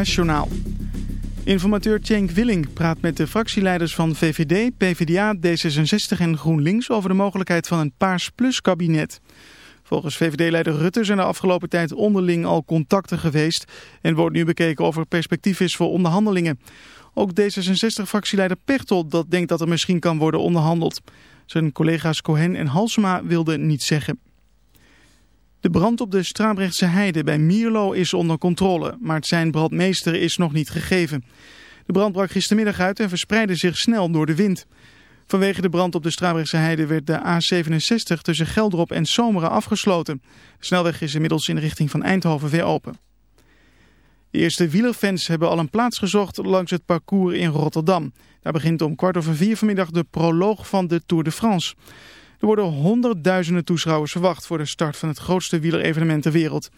NOS-journaal. Informateur Cenk Willing praat met de fractieleiders van VVD, PvdA, D66 en GroenLinks over de mogelijkheid van een Paars Plus kabinet. Volgens VVD-leider Rutte zijn er afgelopen tijd onderling al contacten geweest en wordt nu bekeken of er perspectief is voor onderhandelingen. Ook D66-fractieleider Pechtold dat denkt dat er misschien kan worden onderhandeld. Zijn collega's Cohen en Halsema wilden niets zeggen. De brand op de Strabrechtse heide bij Mierlo is onder controle, maar het zijn brandmeester is nog niet gegeven. De brand brak gistermiddag uit en verspreidde zich snel door de wind. Vanwege de brand op de Strabrechtse heide werd de A67 tussen Geldrop en Zomeren afgesloten. De snelweg is inmiddels in de richting van Eindhoven weer open. De eerste wielerfans hebben al een plaats gezocht langs het parcours in Rotterdam. Daar begint om kwart over vier vanmiddag de proloog van de Tour de France. Er worden honderdduizenden toeschouwers verwacht voor de start van het grootste wielerevenement ter wereld.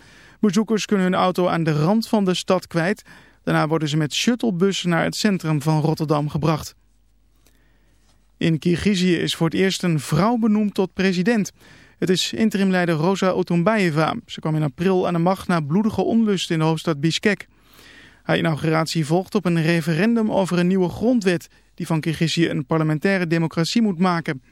Bezoekers kunnen hun auto aan de rand van de stad kwijt. Daarna worden ze met shuttlebus naar het centrum van Rotterdam gebracht. In Kirgizië is voor het eerst een vrouw benoemd tot president. Het is interimleider Rosa Otunbayeva. Ze kwam in april aan de macht na bloedige onlust in de hoofdstad Bishkek. Haar inauguratie volgt op een referendum over een nieuwe grondwet... die van Kirgizië een parlementaire democratie moet maken...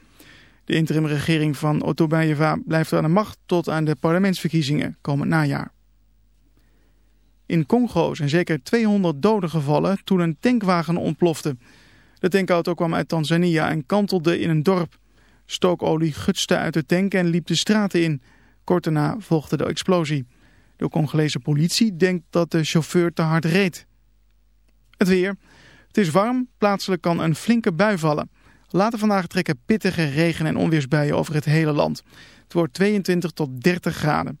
De interimregering van Otobayeva blijft aan de macht tot aan de parlementsverkiezingen komend najaar. In Congo zijn zeker 200 doden gevallen toen een tankwagen ontplofte. De tankauto kwam uit Tanzania en kantelde in een dorp. Stookolie gutste uit de tank en liep de straten in. Kort daarna volgde de explosie. De Congolese politie denkt dat de chauffeur te hard reed. Het weer. Het is warm, plaatselijk kan een flinke bui vallen. Later vandaag trekken pittige regen- en onweersbuien over het hele land. Het wordt 22 tot 30 graden.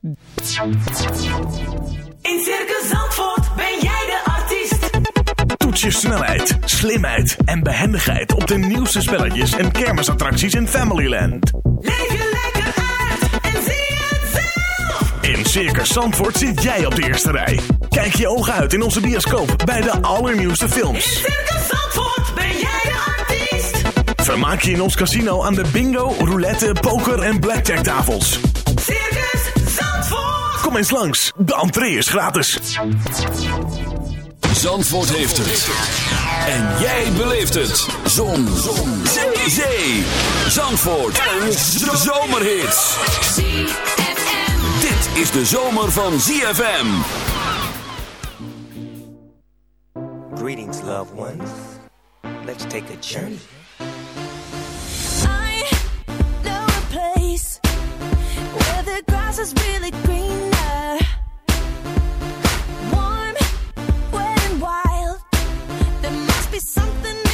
In Circus Zandvoort ben jij de artiest. Toets je snelheid, slimheid en behendigheid op de nieuwste spelletjes en kermisattracties in Familyland. Leef je lekker uit en zie het zelf. In Circus Zandvoort zit jij op de eerste rij. Kijk je ogen uit in onze bioscoop bij de allernieuwste In films. Circus Zandvoort Vermaak je in ons casino aan de bingo, roulette, poker en blackjack tafels. Circus Zandvoort. Kom eens langs, de entree is gratis. Zandvoort heeft het. En jij beleeft het. Zon. Zon. Zee. Zee. Zandvoort. Een zomerhit. Dit is de zomer van ZFM. Greetings, loved ones. Let's take a journey. Place where the grass is really greener. Warm, wet, and wild. There must be something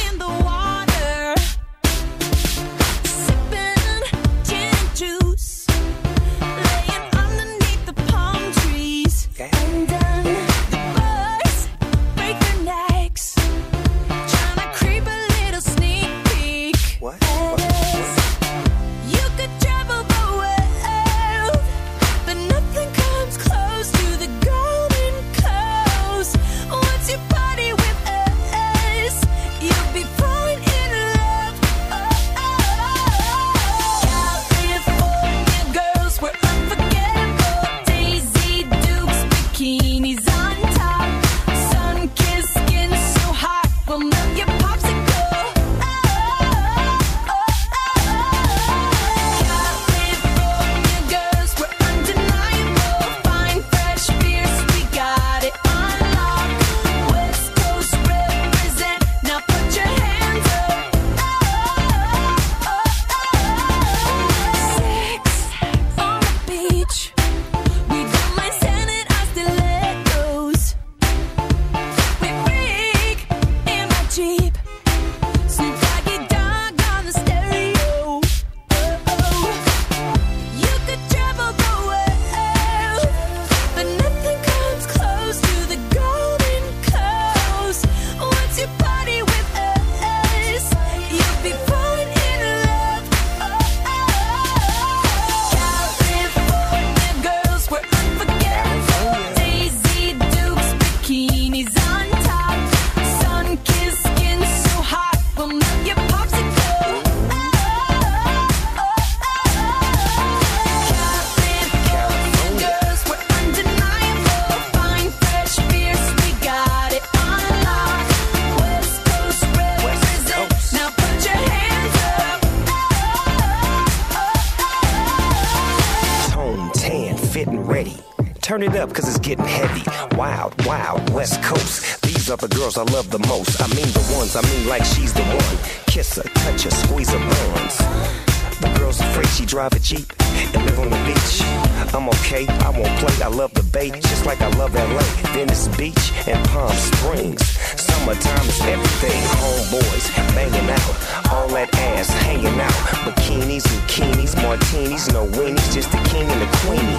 bikinis, no weenies, just the king and the queenie.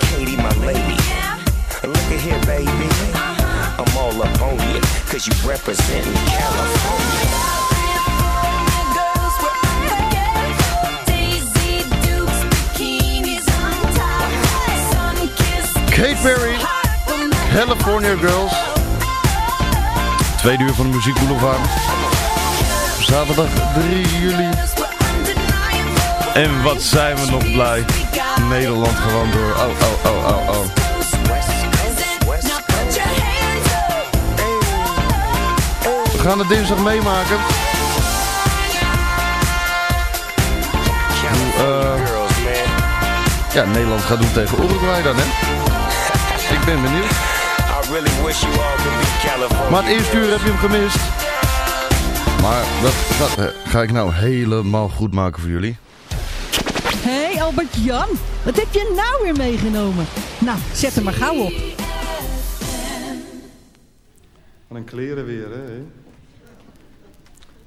Katie, my lady. Look at here, baby. I'm all up on you, cause you representing California. Kate Perry, California Girls. Tweede uur van de Muziek Boulevard. Zaterdag 3 juli. En wat zijn we nog blij. Nederland gewoon door. Oh, oh, oh, oh, oh. We gaan het dinsdag meemaken. Girls, man. ja, Nederland gaat doen tegen Uruguay dan, hè? Ik ben benieuwd. Maar het eerste uur heb je hem gemist. Maar dat, dat eh, ga ik nou helemaal goed maken voor jullie. Hé hey Albert-Jan, wat heb je nou weer meegenomen? Nou, zet hem maar gauw op. Wat een kleren weer, hè?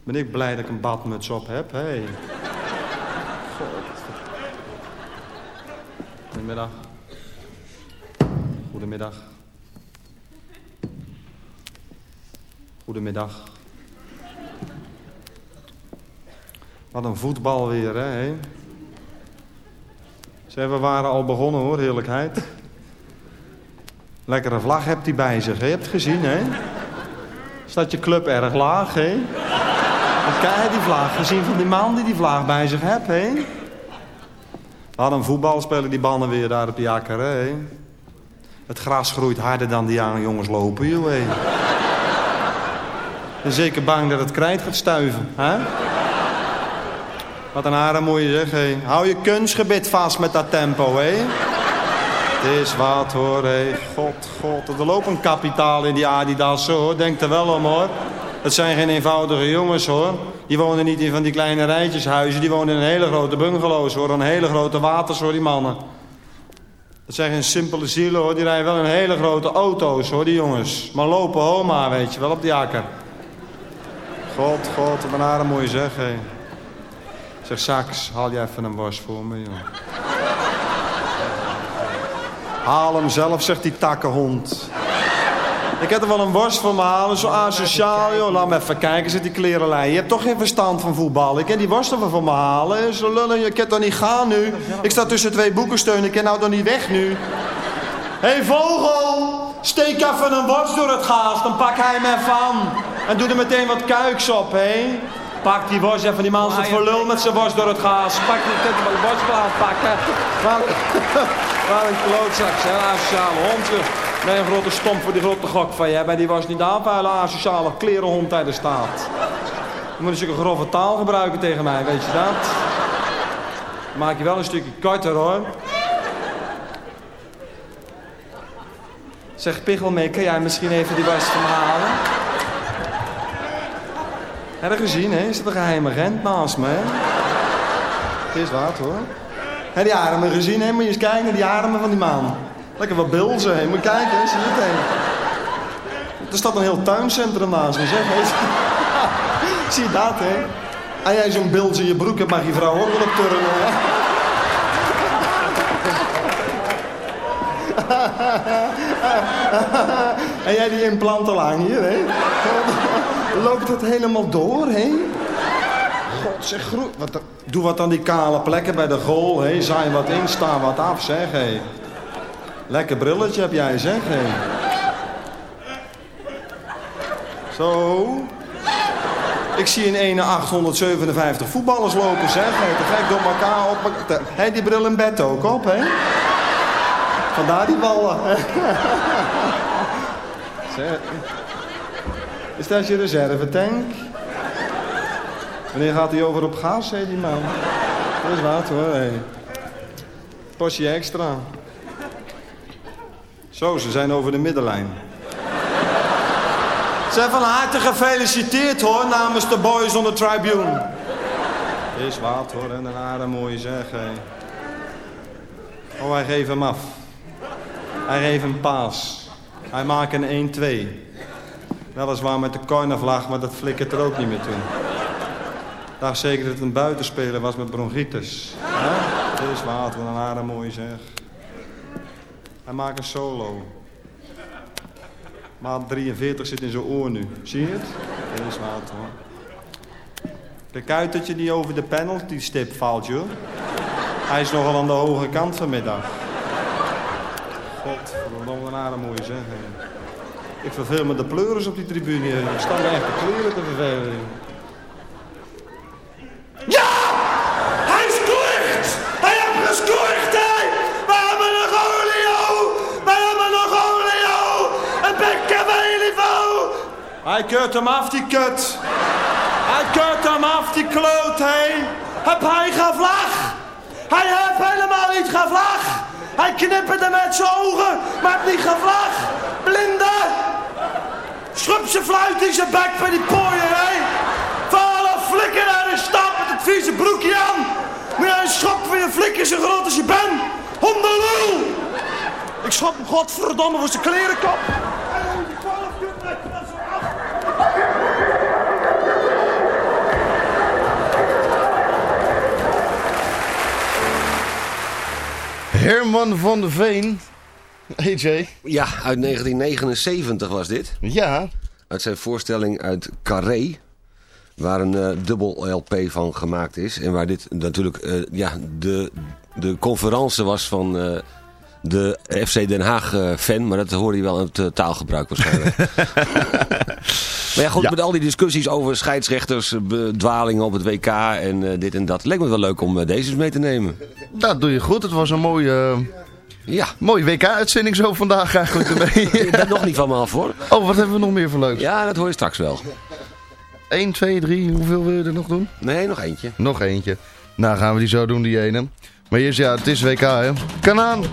Ben ik blij dat ik een badmuts op heb. Hey. Goedemiddag. Goedemiddag. Goedemiddag. Wat een voetbal weer, hè? Zeg, we waren al begonnen, hoor, heerlijkheid. Lekkere vlag hebt hij bij zich, hè? Je hebt gezien, hè? Staat je club erg laag, hè? Kijk die vlag gezien van die man die die vlag bij zich hebt, hè? We hadden een voetbalspeler die banden weer daar op die akker, hè? Het gras groeit harder dan die jongens lopen, joh, hè? En zeker bang dat het krijt gaat stuiven, hè? Wat een haren je zeggen, hè? Hou je kunstgebit vast met dat tempo, hè? Het is wat hoor, hé. God, god. Er loopt een kapitaal in die Adidas, hoor. Denk er wel om, hoor. Het zijn geen eenvoudige jongens, hoor. Die wonen niet in van die kleine rijtjeshuizen. Die wonen in hele grote bungalows, hoor. Een hele grote waters, hoor, die mannen. Dat zijn geen simpele zielen, hoor. Die rijden wel in hele grote auto's, hoor, die jongens. Maar lopen homa, weet je wel, op die akker. God, god, wat een mooie zeg, hé. Zeg, Sax, haal je even een worst voor me, joh. Haal hem zelf, zegt die takkenhond. Ik heb er wel een worst voor me halen, zo asociaal, joh. Laat me even kijken, zit die klerenlijn. Je hebt toch geen verstand van voetbal. Ik kan die worst er wel voor me halen. Zo lullen, je kan toch niet gaan nu? Ik sta tussen twee boekensteunen, ik kan nou toch niet weg nu? Hé hey, vogel, steek even een worst door het gaas, dan pak hij hem even aan. En doe er meteen wat kuiks op, hé. Pak die worst even, die man zit voor lul met zijn worst door het gaas. Pak die, kijk maar de worstplaat pakken. Wat, een klootzak, hè, asociale hond. joh. Nee, een grote stomp voor die grote gok van je. Bij die was niet aanvuilen, asociale klerenhond bij de staat. Je moet een grove taal gebruiken tegen mij, weet je dat? Maak je wel een stukje korter, hoor. Zeg, Pichel mee, kan jij misschien even die worst van halen? Heb je gezien, hè? Is dat een geheime agent naast me, hè? Het is wat, hoor. Heb die armen gezien, hè? Moet je eens kijken naar die armen van die man. Lekker wat bilzen, hè? Moet je kijken, hè? Zie je het, hè? Er staat een heel tuincentrum naast me, zeg. Zie je dat, hè? En jij zo'n bilz in je broek hebt, mag je vrouw ook wel op turnen, hè? en jij die implanten lang hier, hè? Loopt het helemaal door, hè? God, zeg, groe... wat, doe wat aan die kale plekken bij de goal, hè? Zaai wat in, sta wat af, zeg, hè? Lekker brilletje heb jij, zeg, hè? Zo. Ik zie in ene 857 voetballers lopen, zeg. Hè? Te gek door elkaar op. Hé, die bril in bed ook op, hè? Vandaar die ballen. Zeg. Is dat je reservetank? Wanneer gaat hij over op gas, hè, die man? Dat is wat, hoor, hé. Portie extra. Zo, ze zijn over de middenlijn. Ze van harte gefeliciteerd hoor, namens de boys on the tribune. Is wat hoor, en een aarde mooi zeg. hé. Oh, hij geeft hem af. Hij geeft een paas. Hij maakt een 1-2. Weliswaar met de cornervlag, maar dat flikkert er ook niet meer toen. Dacht zeker dat het een buitenspeler was met bronchitis. Hè? Is wat, een aarde mooi zeg. Hij maakt een solo. Maat 43 zit in zijn oor nu. Zie je het? Dat is wat hoor. Kijk uit dat je niet over de penalty stip valt, joh. Hij is nogal aan de hoge kant vanmiddag. God, wat een aarde mooi zeg. Ik verveel me de pleuris op die tribune. Ik sta me echt de kleren te vervelen. Ja! Hij scoort! Hij heeft gescoord, hè! We hebben een Olio! We hebben nog Olio! Een bekkenweeliveau! Hij keurt hem af, die kut. Hij keurt hem af, die kloot, hé. Heb hij gevlag? Hij heeft helemaal niet gevlag! Hij knipperde met zijn ogen, maar heeft niet gevlag! Blinde! Schub zijn fluit in zijn bek bij die pooier, hè! Vallen flikker naar de stap met het vieze broekje aan! Jij een schop voor je flikker zo groot als je bent? Hondenlul! Ik schop hem godverdomme voor zijn klerenkop! Herman van der Veen. AJ. Ja, uit 1979 was dit. Ja. Uit zijn voorstelling uit Carré. Waar een eh, dubbel LP van gemaakt is. En waar dit natuurlijk eh, ja, de, de conferentie was van eh, de FC Den Haag fan. Maar dat hoorde je wel aan het taalgebruik waarschijnlijk. maar ja, goed, met al die discussies over scheidsrechters, bedwalingen op het WK en dit en dat. Leek me wel leuk om deze eens mee te nemen. Dat doe je goed. Het was een mooie, Ja. mooie WK-uitzending zo vandaag eigenlijk ermee. Je bent nog niet van me af hoor. Oh, wat hebben we nog meer voor leuks? Ja, dat hoor je straks wel. 1, 2, 3. Hoeveel wil je er nog doen? Nee, nog eentje. Nog eentje. Nou, gaan we die zo doen, die ene. Maar eerst, ja, het is WK, hè. Kanaan.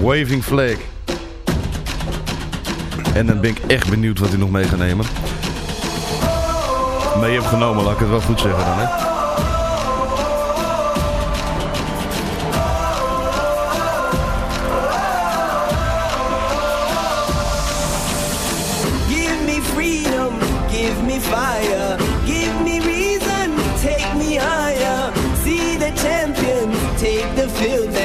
Waving flag. En dan ben ik echt benieuwd wat hij nog mee gaat nemen. Mee hebt genomen, laat ik het wel goed zeggen dan, hè. Take the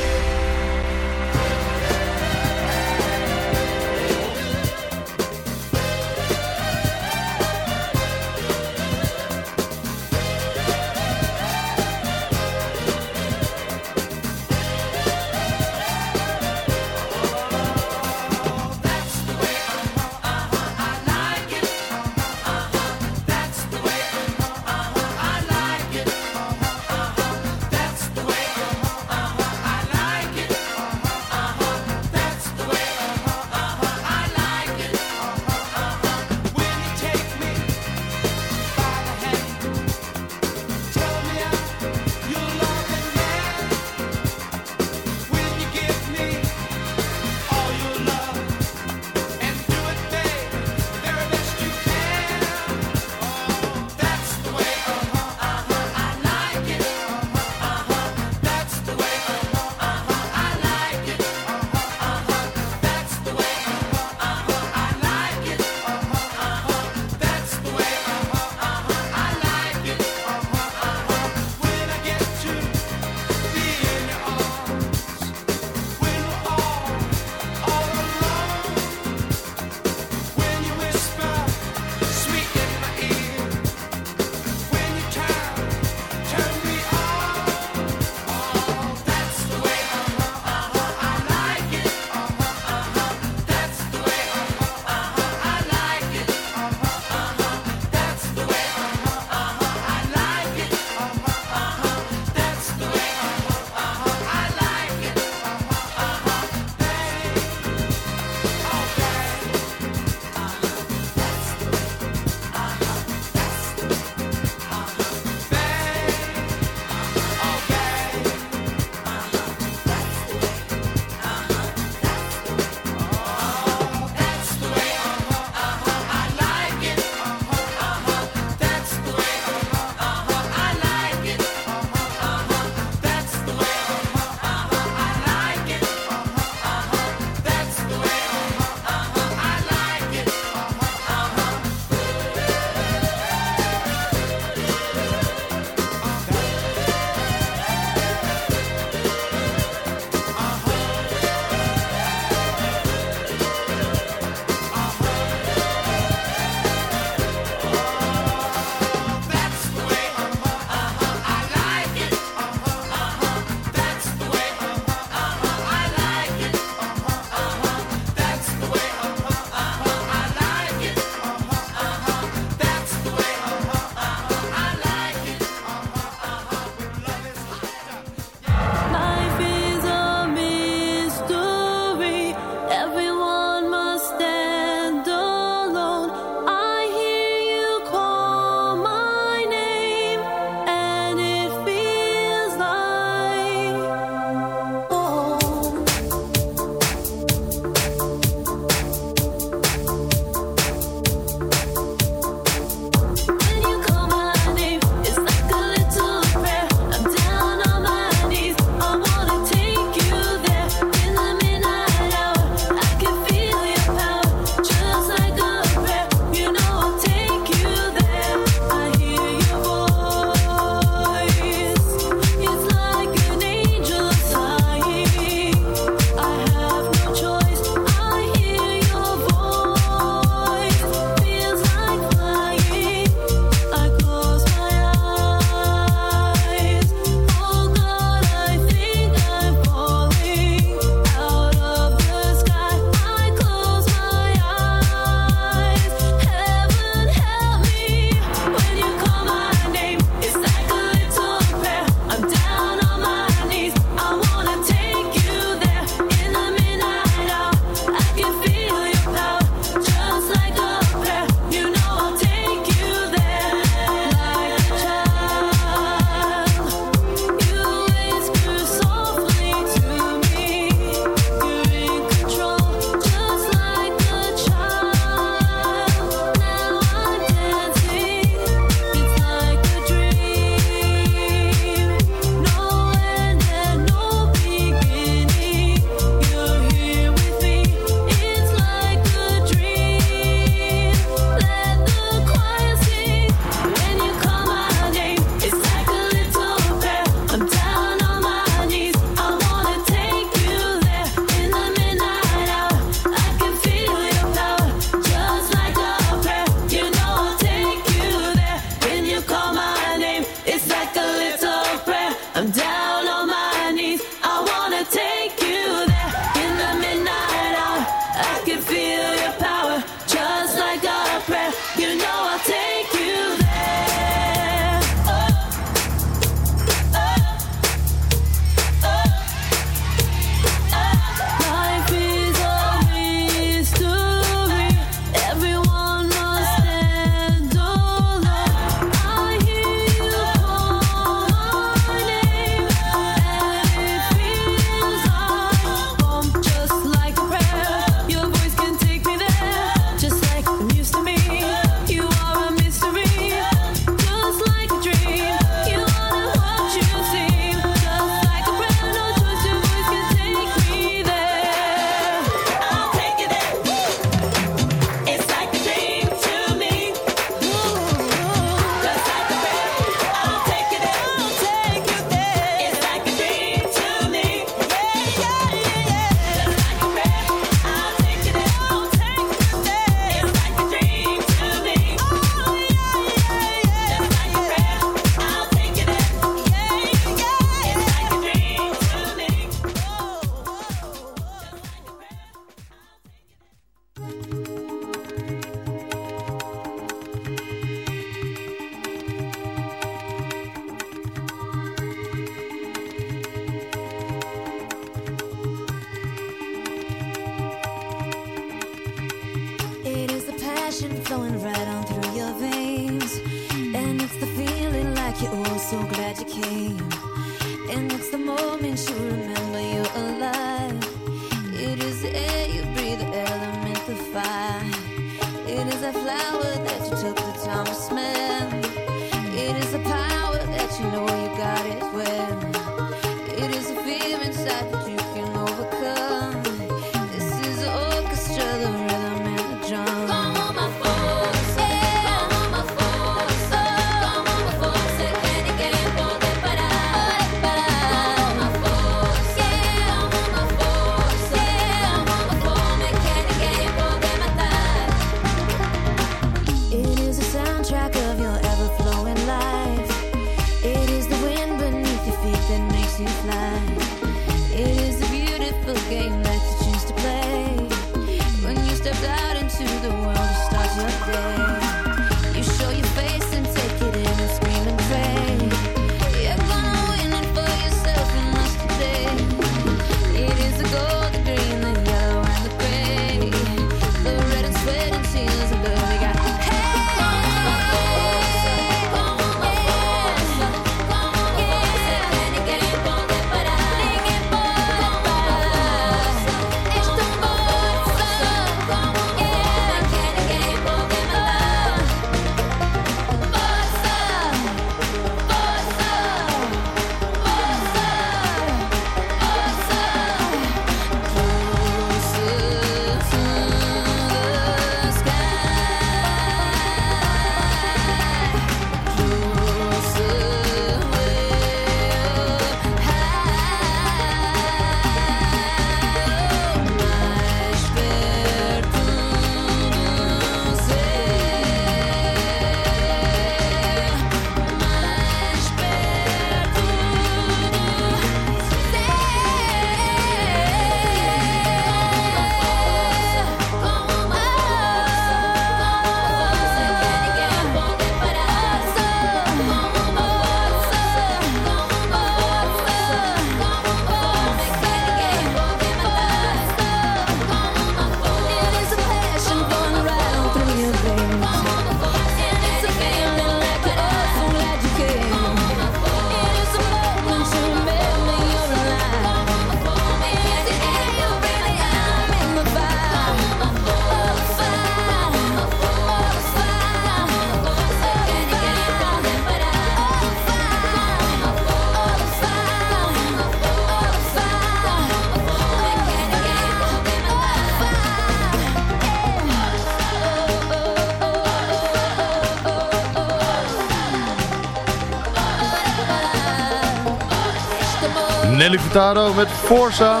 Nelly Furtado met Forza.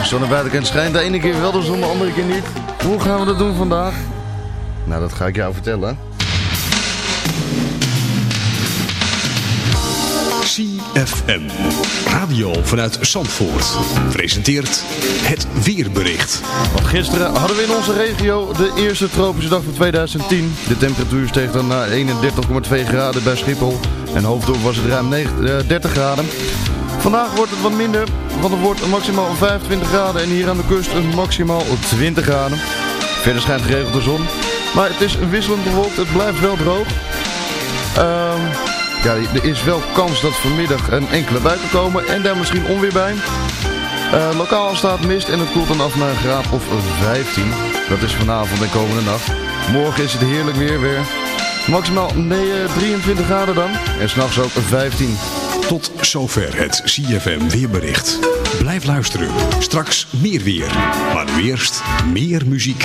De zon naar buiten kant schijnt. De ene keer wel de zon, de andere keer niet. Hoe gaan we dat doen vandaag? Nou, dat ga ik jou vertellen. CFM. Radio vanuit Zandvoort. Presenteert het weerbericht. Want gisteren hadden we in onze regio de eerste tropische dag van 2010. De temperatuur steeg dan naar 31,2 graden bij Schiphol. En hoofddorp was het ruim 9 eh, 30 graden. Vandaag wordt het wat minder, want het wordt maximaal 25 graden en hier aan de kust een maximaal 20 graden. Verder schijnt geregeld de zon, maar het is wisselend bewolkt, het blijft wel droog. Ehm, ja, er is wel kans dat vanmiddag een enkele bui komen en daar misschien onweer bij. Eh, lokaal staat mist en het koelt dan af naar een graad of 15. Dat is vanavond en komende nacht. Morgen is het heerlijk weer weer. Maximaal nee, eh, 23 graden dan. En s'nachts ook 15. Tot zover het CFM weerbericht. Blijf luisteren. Straks meer weer. Maar nu eerst meer muziek.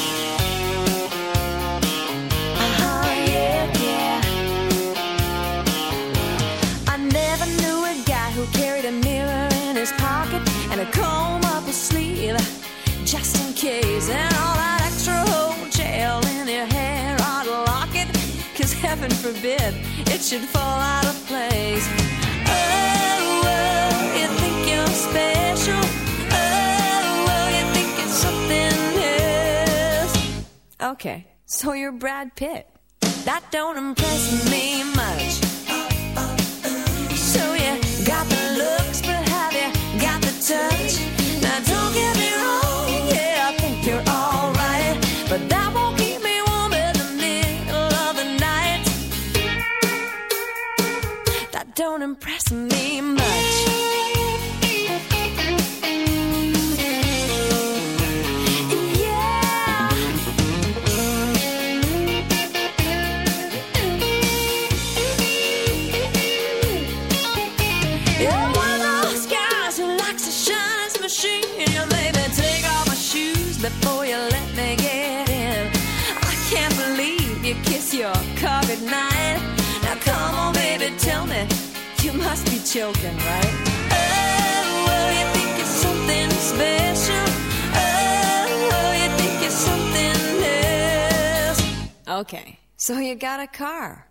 A comb up sleeve just in case. And all that extra whole gel in your hair to lock it, cause heaven forbid it should fall out of place. Oh, well, you think you're special. Oh, well, you think it's something else. Okay, so you're Brad Pitt. That don't impress me much. Touch? Now don't get me wrong, yeah, I think you're alright, but that won't keep me warm in the middle of the night. That don't impress me much. Car goodnight. Now come on, baby, tell me you must be joking, right? Oh, you think it's something special. Oh, you think it's something else. Okay, so you got a car.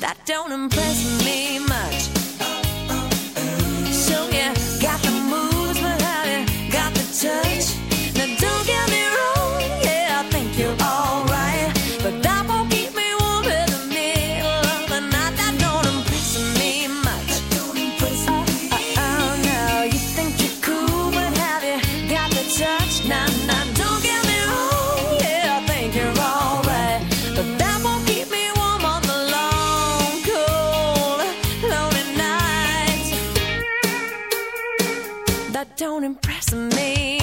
That don't impress me much. So yeah, got the moves, but have you got the touch? touch Nah, nah, don't get me wrong. Yeah, I think you're all right But that won't keep me warm on the long, cold, lonely nights That don't impress me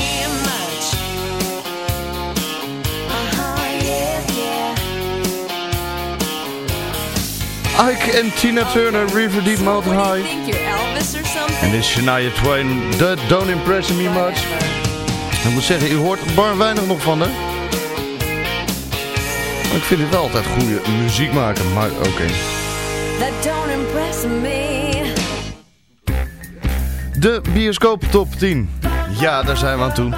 uh-huh, Ike en Tina Turner, River Deep Mountain High. En is Shania Twain, that don't impress me much. Ik moet zeggen, u hoort bar weinig nog van, hè? Maar ik vind het wel altijd goede muziek maken, maar oké. De bioscoop top 10. Ja, daar zijn we aan toe.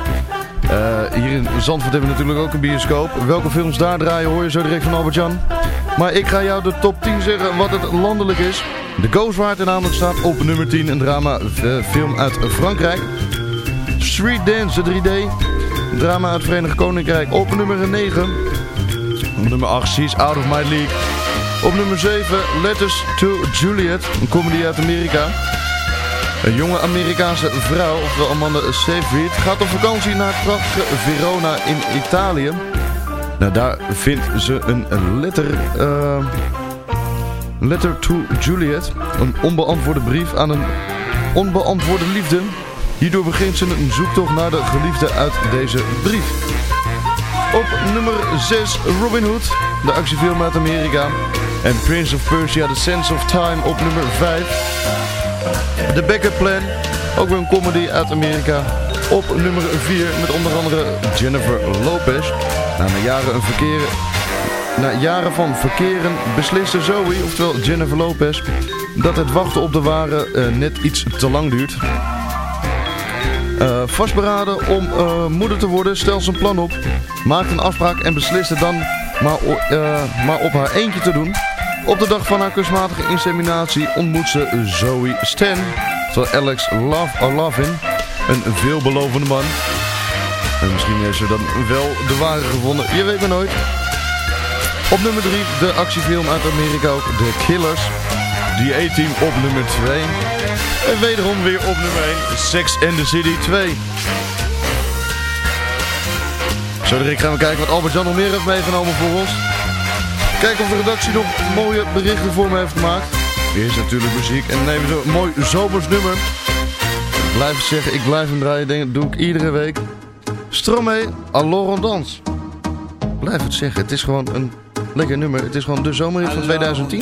Eh, hier in Zandvoort hebben we natuurlijk ook een bioscoop. Welke films daar draaien hoor je zo direct van Albert-Jan. Maar ik ga jou de top 10 zeggen wat het landelijk is. The Ghost Rider namelijk staat op nummer 10. Een drama eh, film uit Frankrijk. Street Dance, de 3D. Een drama uit het Verenigd Koninkrijk op nummer 9. Op nummer 8, She's Out of My League. Op nummer 7, Letters to Juliet. Een comedy uit Amerika. Een jonge Amerikaanse vrouw, oftewel Amanda Seyfried, gaat op vakantie naar prachtige Verona in Italië. Nou, daar vindt ze een letter, eh, letter to Juliet, een onbeantwoorde brief aan een onbeantwoorde liefde. Hierdoor begint ze een zoektocht naar de geliefde uit deze brief. Op nummer 6 Robin Hood, de actiefilm uit Amerika. En Prince of Persia, The Sense of Time op nummer 5. The Backup Plan, ook weer een comedy uit Amerika. Op nummer 4 met onder andere Jennifer Lopez. Na, jaren, een verkeer, na jaren van verkeren besliste Zoe, oftewel Jennifer Lopez, dat het wachten op de ware uh, net iets te lang duurt. Uh, vastberaden om uh, moeder te worden, stelt ze een plan op, maakt een afspraak en beslist het dan maar, uh, maar op haar eentje te doen. Op de dag van haar kunstmatige inseminatie ontmoet ze Zoe Stan, terwijl Alex Love, Lovin, een veelbelovende man. En misschien heeft ze dan wel de ware gevonden, je weet maar nooit. Op nummer 3 de actiefilm uit Amerika ook, The Killers. The A-Team op nummer 2. En wederom weer op nummer 1, Sex and the City 2. Zo direct gaan we kijken wat Albert-Jan nog meer heeft meegenomen voor ons. Kijken of de redactie nog mooie berichten voor me heeft gemaakt. Eerst natuurlijk muziek en nemen we een mooi zomers nummer. Ik blijf het zeggen, ik blijf hem draaien, denk, doe ik iedere week. Stromae, Alors Dans. Blijf het zeggen, het is gewoon een lekker nummer. Het is gewoon de zomerhit van 2010.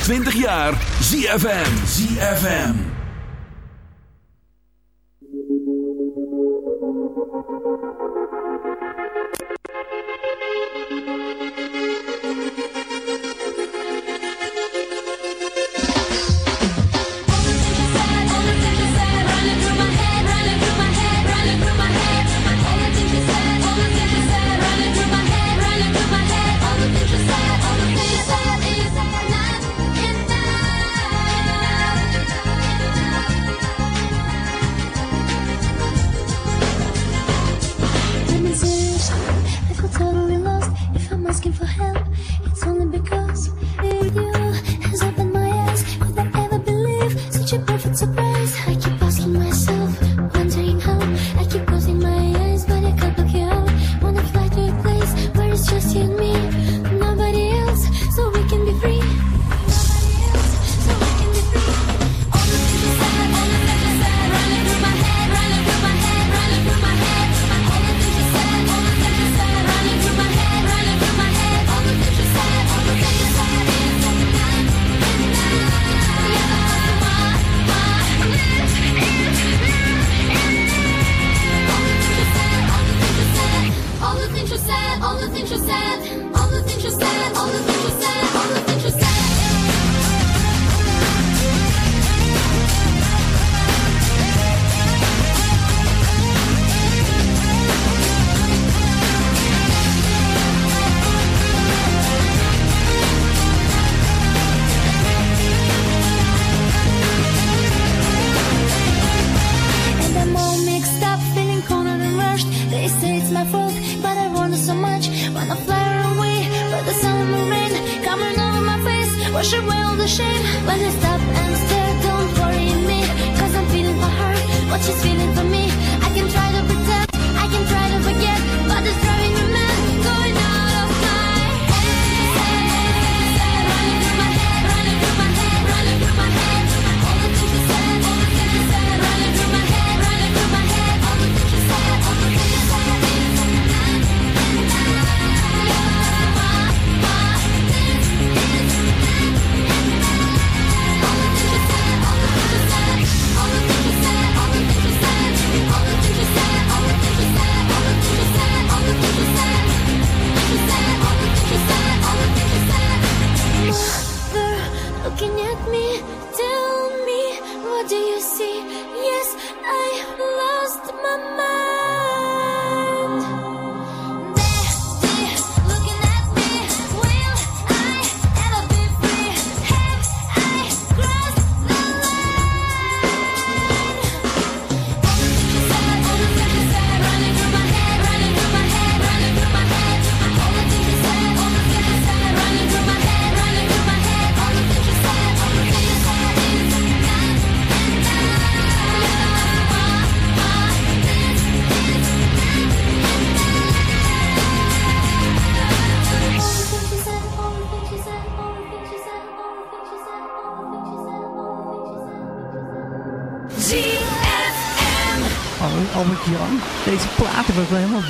20 jaar ZFM. ZFM.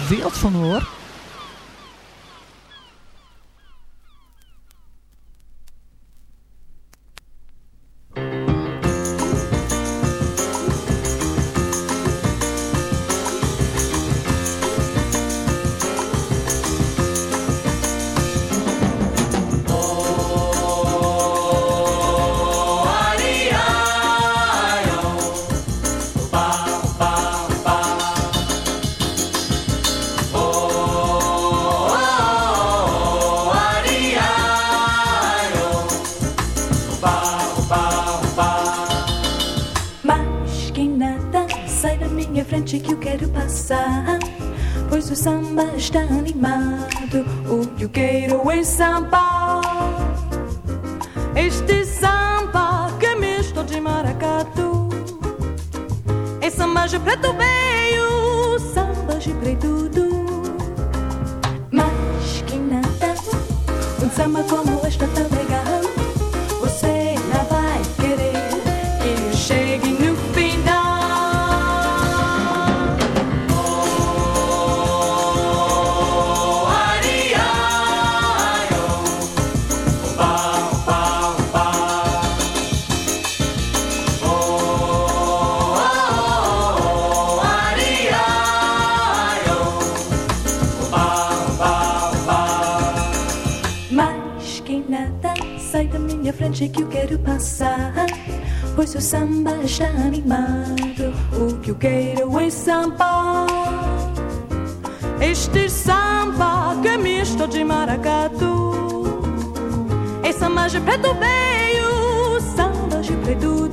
Wild van hoor. Frente que eu quero passar. Pois o samba está animado. O que eu quero é samba. Este samba que é misto de maracatu. É samba de preto veio, samba de preto.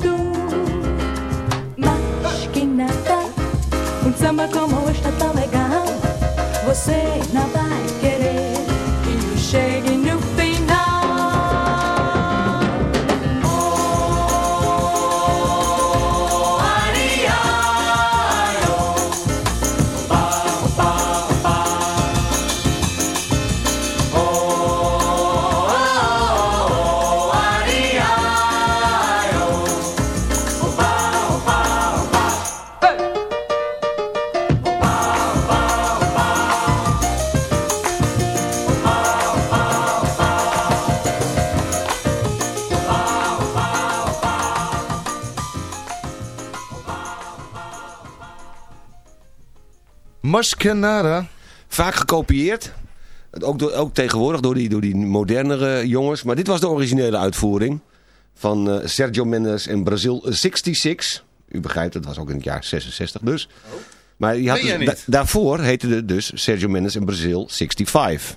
Mas que nada, um samba como este tão legal. Você não Mascanada. Vaak gekopieerd. Ook, door, ook tegenwoordig door die, door die modernere jongens. Maar dit was de originele uitvoering. Van eh, Sergio Mendes en Brazil 66. U begrijpt, het was ook in het jaar 66 dus. Maar die had dus- da- daarvoor heette het dus Sergio Mendes en Brazil 65.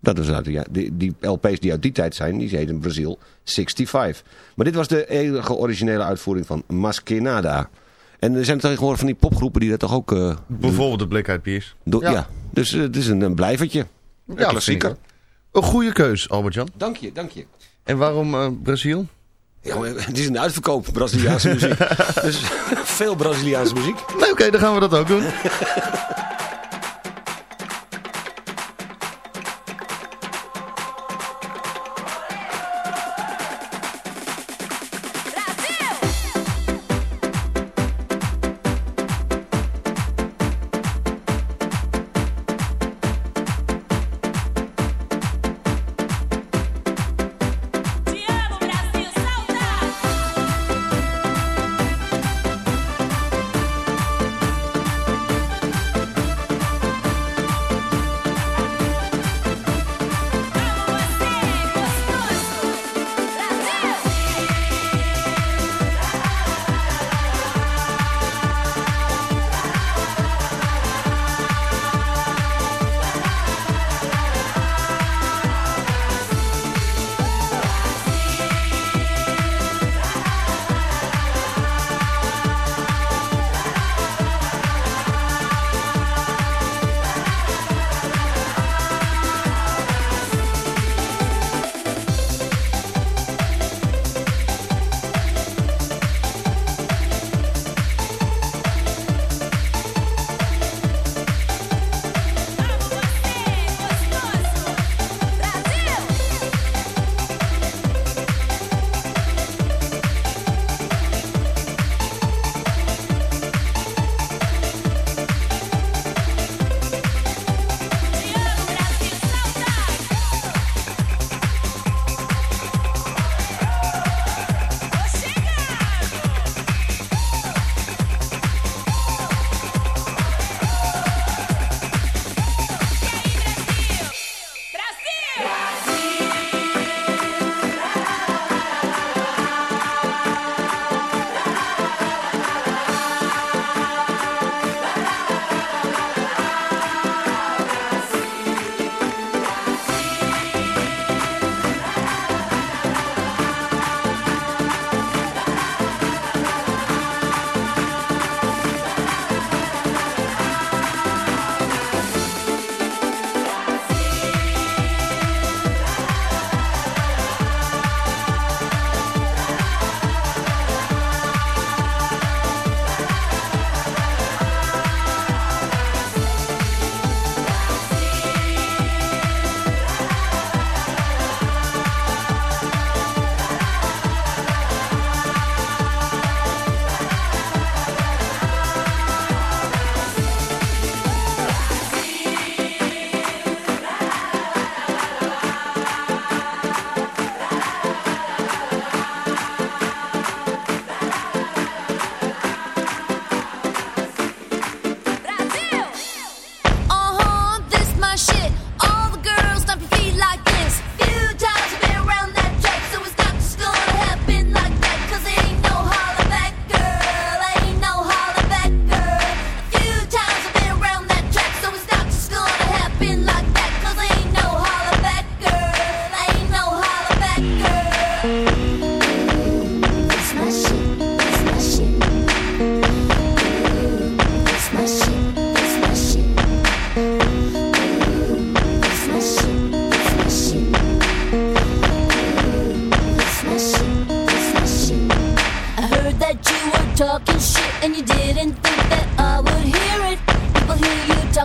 Dat is uit, ja, die, die LP's die uit die tijd zijn, die heten Brazil 65. Maar dit was de enige originele uitvoering van Masquenada. En er zijn tegenwoordig van die popgroepen die dat toch ook... eh, Bijvoorbeeld de Black Eyed Peas. ja. Ja. dus eh, het is een, een blijvertje. Een Ja, klassieker. Een goede keus, Albert-Jan. Dank je, dank je. En waarom eh, Brazil? Ja, het is een uitverkoop, Braziliaanse muziek. dus veel Braziliaanse muziek. Nee, oké, dan gaan we dat ook doen.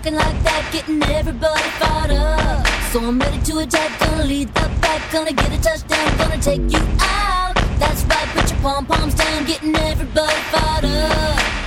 talking like that, getting everybody fired up. So I'm ready to attack, gonna lead the pack, gonna get a touchdown, gonna take you out. That's right, put your pom poms down, getting everybody fired up.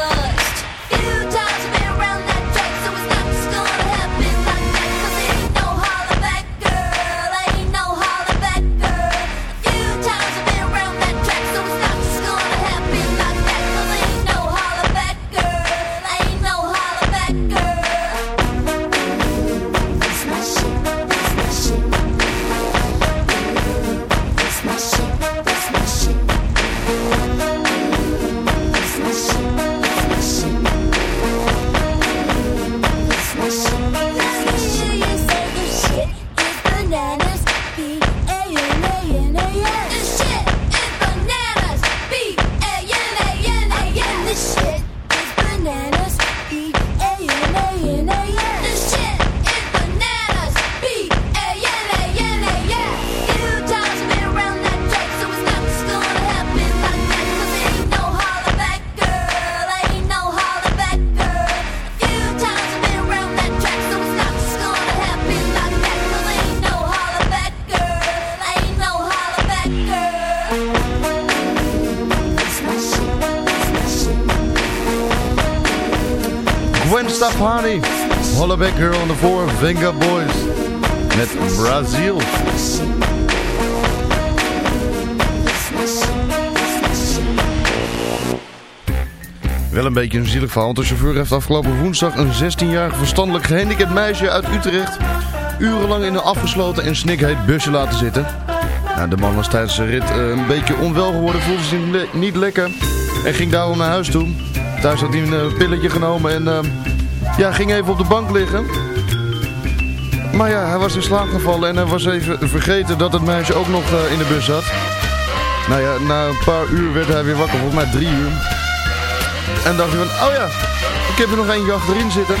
Hollaback Girl on de voor, Venga Boys. Met Brazil. Wel een beetje een zielig verhaal, want de chauffeur heeft afgelopen woensdag een 16-jarig verstandelijk gehandicapt meisje uit Utrecht urenlang in een afgesloten en snikheet busje laten zitten. Nou, de man was tijdens de rit eh, een beetje onwel geworden, voelde zich niet lekker en ging daarom naar huis toe. Thuis had hij een eh, pilletje genomen en eh, ja, ging even op de bank liggen. Maar ja, hij was in slaap gevallen en hij was even vergeten dat het meisje ook nog eh, in de bus zat. Nou ja, na een paar uur werd hij weer wakker, volgens mij drie uur. En dacht hij van, oh ja, ik heb er nog eentje achterin zitten.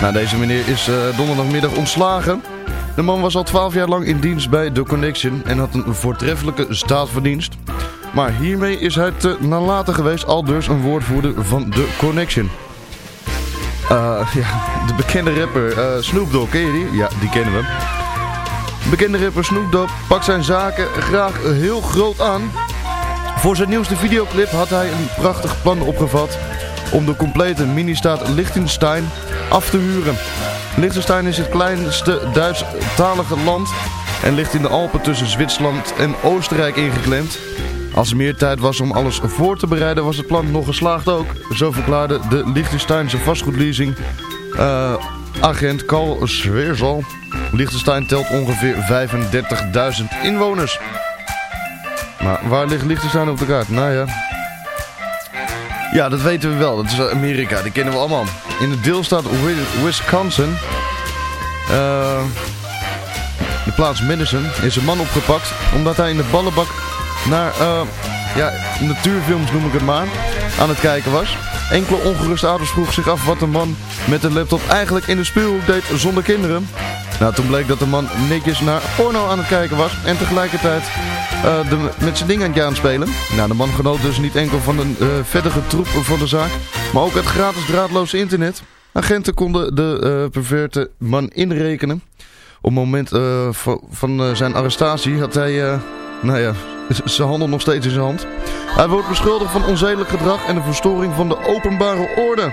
Nou, deze meneer is eh, donderdagmiddag ontslagen. De man was al 12 jaar lang in dienst bij The Connection en had een voortreffelijke staat van dienst. Maar hiermee is hij te nalaten geweest, al dus een woordvoerder van The Connection. Eh, ja, de bekende rapper eh, Snoop Dogg, ken je die? Ja, die kennen we. Bekende rapper Snoop Dogg pakt zijn zaken graag heel groot aan. Voor zijn nieuwste videoclip had hij een prachtig plan opgevat om de complete mini-staat Liechtenstein af te huren. Liechtenstein is het kleinste Duits-talige land en ligt in de Alpen tussen Zwitserland en Oostenrijk ingeklemd. Als er meer tijd was om alles voor te bereiden was het plan nog geslaagd ook. Zo verklaarde de Liechtensteinse vastgoedleasing eh, agent Carl Sveersal. Liechtenstein telt ongeveer 35.000 inwoners. Maar waar ligt Liechtenstein op de kaart? Nou ja. Ja, dat weten we wel. Dat is Amerika. Die kennen we allemaal. In de deelstaat Wi- Wisconsin. eh, de plaats Madison is een man opgepakt. Omdat hij in de ballenbak naar eh, ja, natuurfilms noem ik het maar. Aan het kijken was. Enkele ongeruste ouders vroegen zich af wat de man met de laptop eigenlijk in de speelhoek deed zonder kinderen. Nou, toen bleek dat de man netjes naar porno aan het kijken was en tegelijkertijd eh, de, met zijn ding aan het aan het spelen. Nou, de man genoot dus niet enkel van de eh, vettige troep van de zaak, maar ook het gratis draadloze internet. Agenten konden de eh, perverte man inrekenen. Op het moment van, zijn arrestatie had hij, nou ja, zijn handel nog steeds in zijn hand. Hij wordt beschuldigd van onzedelijk gedrag en de verstoring van de openbare orde.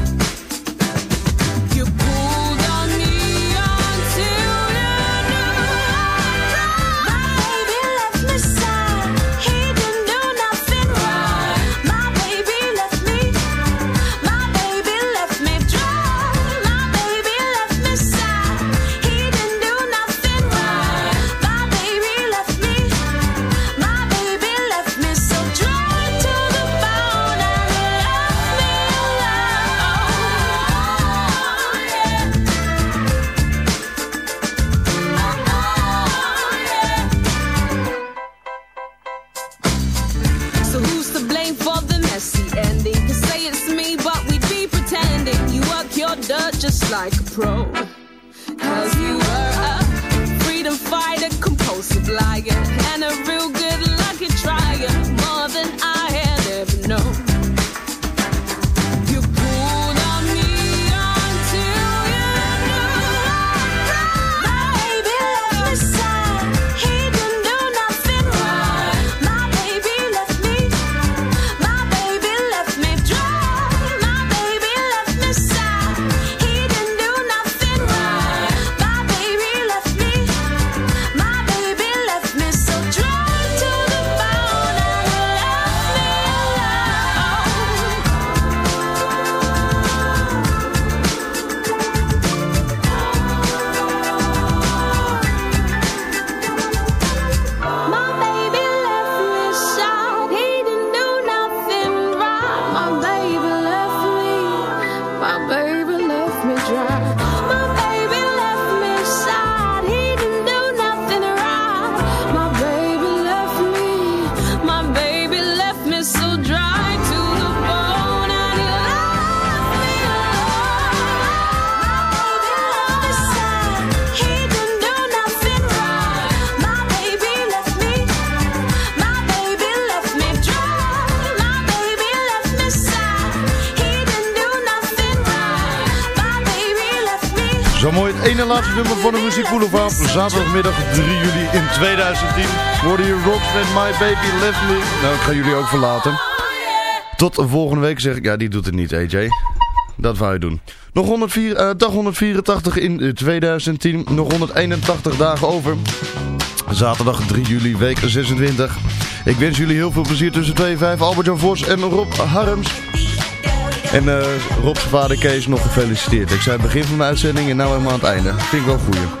Muziek Boulevard. Zaterdagmiddag 3 juli in 2010. Worden je Rocks met My Baby Left Me. Nou, ik ga jullie ook verlaten. Tot volgende week zeg ik. Ja, die doet het niet, AJ. Dat wou je doen. Nog 104, eh, dag 184 in 2010. Nog 181 dagen over. Zaterdag 3 juli, week 26. Ik wens jullie heel veel plezier tussen 2 en 5. Albert-Jan Vos en Rob Harms. En eh Rob's vader Kees nog gefeliciteerd. Ik zei begin van de uitzending en nou helemaal aan het einde. Vind ik wel goed.